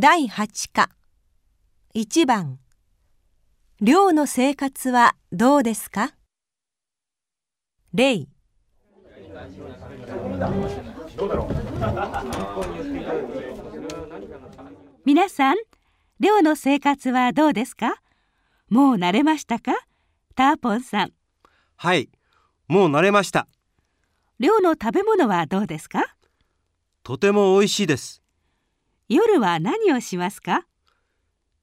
第8課。1番。寮の生活はどうですか？例。皆さん、寮の生活はどうですか？もう慣れましたか？ターポンさん。はい、もう慣れました。寮の食べ物はどうですか？とても美味しいです。夜は何をしますか？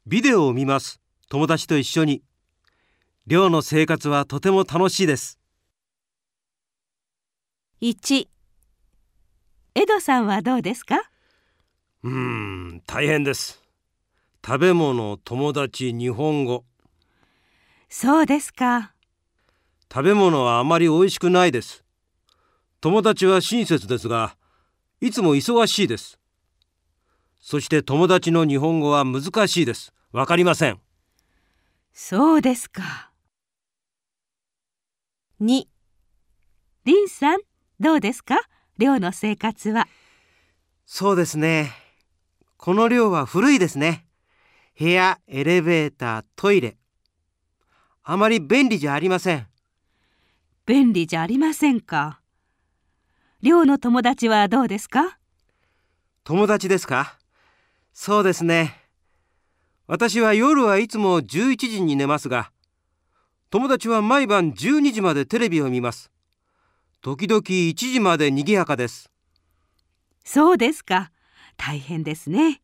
ビデオを見ます。友達と一緒に。寮の生活はとても楽しいです。1エドさんはどうですか？うーん、大変です。食べ物、友達、日本語。そうですか。食べ物はあまり美味しくないです。友達は親切ですが、いつも忙しいです。そして友達の日本語は難しいです。わかりません。そうですか。2リンさん、どうですか？寮の生活は。そうですね。この寮は古いですね。部屋、エレベーター、トイレ。あまり便利じゃありません。便利じゃありませんか？寮の友達はどうですか？友達ですか？そうですね。私は夜はいつも11時に寝ますが、友達は毎晩12時までテレビを見ます。時々1時まで賑やかです。そうですか。大変ですね。